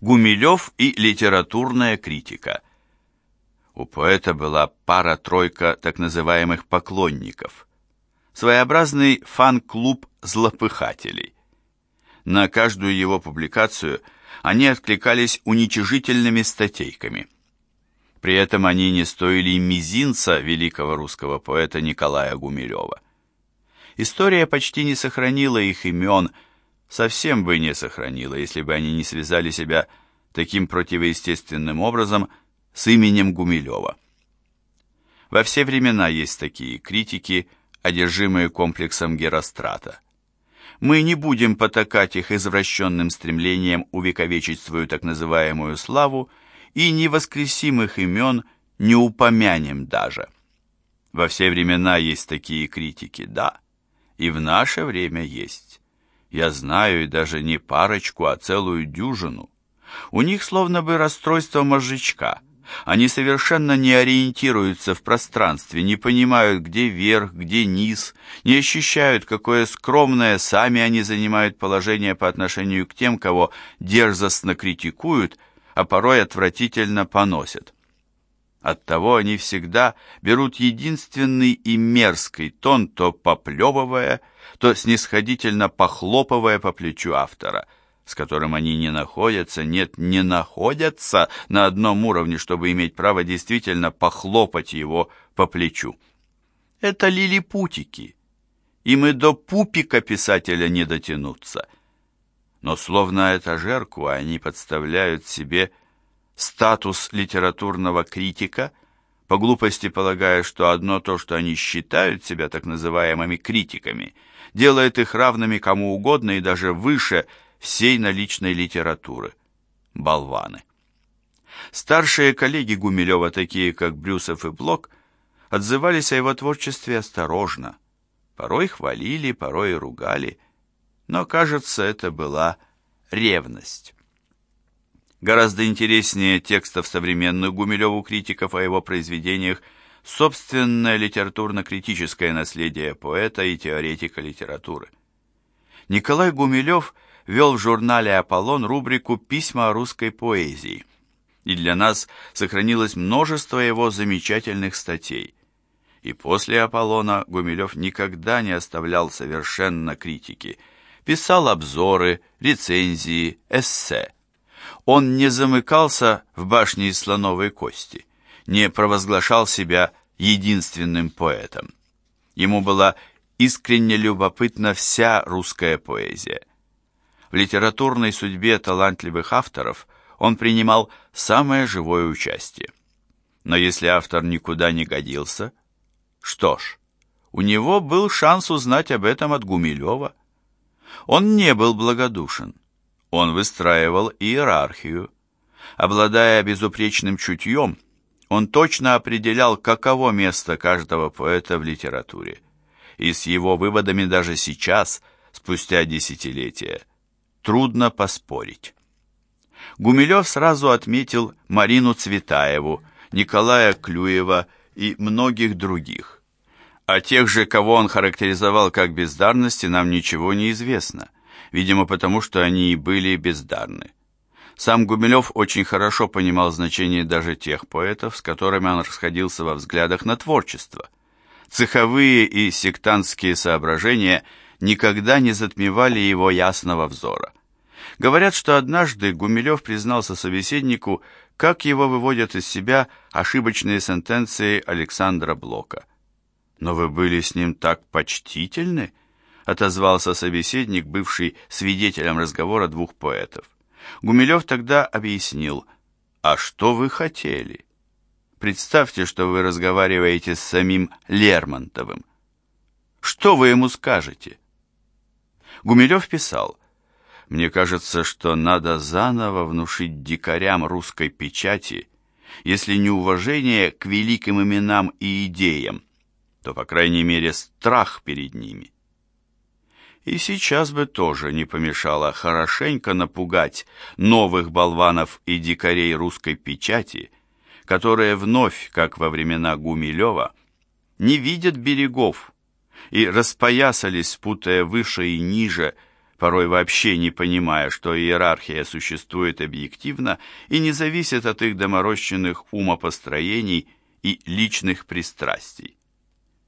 Гумилев и литературная критика. У поэта была пара-тройка так называемых поклонников. Своеобразный фан-клуб злопыхателей. На каждую его публикацию они откликались уничижительными статейками. При этом они не стоили мизинца великого русского поэта Николая Гумилева. История почти не сохранила их имен, совсем бы не сохранила, если бы они не связали себя таким противоестественным образом с именем Гумилева. Во все времена есть такие критики, одержимые комплексом Герострата. Мы не будем потакать их извращенным стремлением увековечить свою так называемую славу и невоскресимых имен не упомянем даже. Во все времена есть такие критики, да, и в наше время есть. Я знаю и даже не парочку, а целую дюжину. У них словно бы расстройство мозжечка. Они совершенно не ориентируются в пространстве, не понимают, где верх, где низ, не ощущают, какое скромное сами они занимают положение по отношению к тем, кого дерзостно критикуют, а порой отвратительно поносят. Оттого они всегда берут единственный и мерзкий тон, то поплевывая, то снисходительно похлопывая по плечу автора, с которым они не находятся, нет, не находятся на одном уровне, чтобы иметь право действительно похлопать его по плечу. Это лилипутики. Им и до пупика писателя не дотянуться. Но словно этажерку они подставляют себе статус литературного критика, по глупости полагая, что одно то, что они считают себя так называемыми критиками, делает их равными кому угодно и даже выше всей наличной литературы. Болваны. Старшие коллеги Гумилева, такие как Брюсов и Блок, отзывались о его творчестве осторожно. Порой хвалили, порой ругали, но, кажется, это была ревность. Гораздо интереснее текстов современных Гумилеву критиков о его произведениях собственное литературно-критическое наследие поэта и теоретика литературы. Николай Гумилев вел в журнале «Аполлон» рубрику «Письма о русской поэзии», и для нас сохранилось множество его замечательных статей. И после «Аполлона» Гумилев никогда не оставлял совершенно критики, писал обзоры, рецензии, эссе он не замыкался в башне из слоновой кости, не провозглашал себя единственным поэтом. Ему была искренне любопытна вся русская поэзия. В литературной судьбе талантливых авторов он принимал самое живое участие. Но если автор никуда не годился, что ж, у него был шанс узнать об этом от Гумилева. Он не был благодушен. Он выстраивал иерархию. Обладая безупречным чутьем, он точно определял, каково место каждого поэта в литературе. И с его выводами даже сейчас, спустя десятилетия, трудно поспорить. Гумилев сразу отметил Марину Цветаеву, Николая Клюева и многих других. О тех же, кого он характеризовал как бездарности, нам ничего не известно видимо потому, что они и были бездарны. Сам Гумилев очень хорошо понимал значение даже тех поэтов, с которыми он расходился во взглядах на творчество. Цеховые и сектантские соображения никогда не затмевали его ясного взора. Говорят, что однажды Гумилев признался собеседнику, как его выводят из себя ошибочные сентенции Александра Блока. «Но вы были с ним так почтительны», отозвался собеседник, бывший свидетелем разговора двух поэтов. Гумилев тогда объяснил, «А что вы хотели? Представьте, что вы разговариваете с самим Лермонтовым. Что вы ему скажете?» Гумилев писал, «Мне кажется, что надо заново внушить дикарям русской печати, если не уважение к великим именам и идеям, то, по крайней мере, страх перед ними». И сейчас бы тоже не помешало хорошенько напугать новых болванов и дикарей русской печати, которые вновь, как во времена Гумилева, не видят берегов и распоясались, путая выше и ниже, порой вообще не понимая, что иерархия существует объективно и не зависит от их доморощенных умопостроений и личных пристрастий.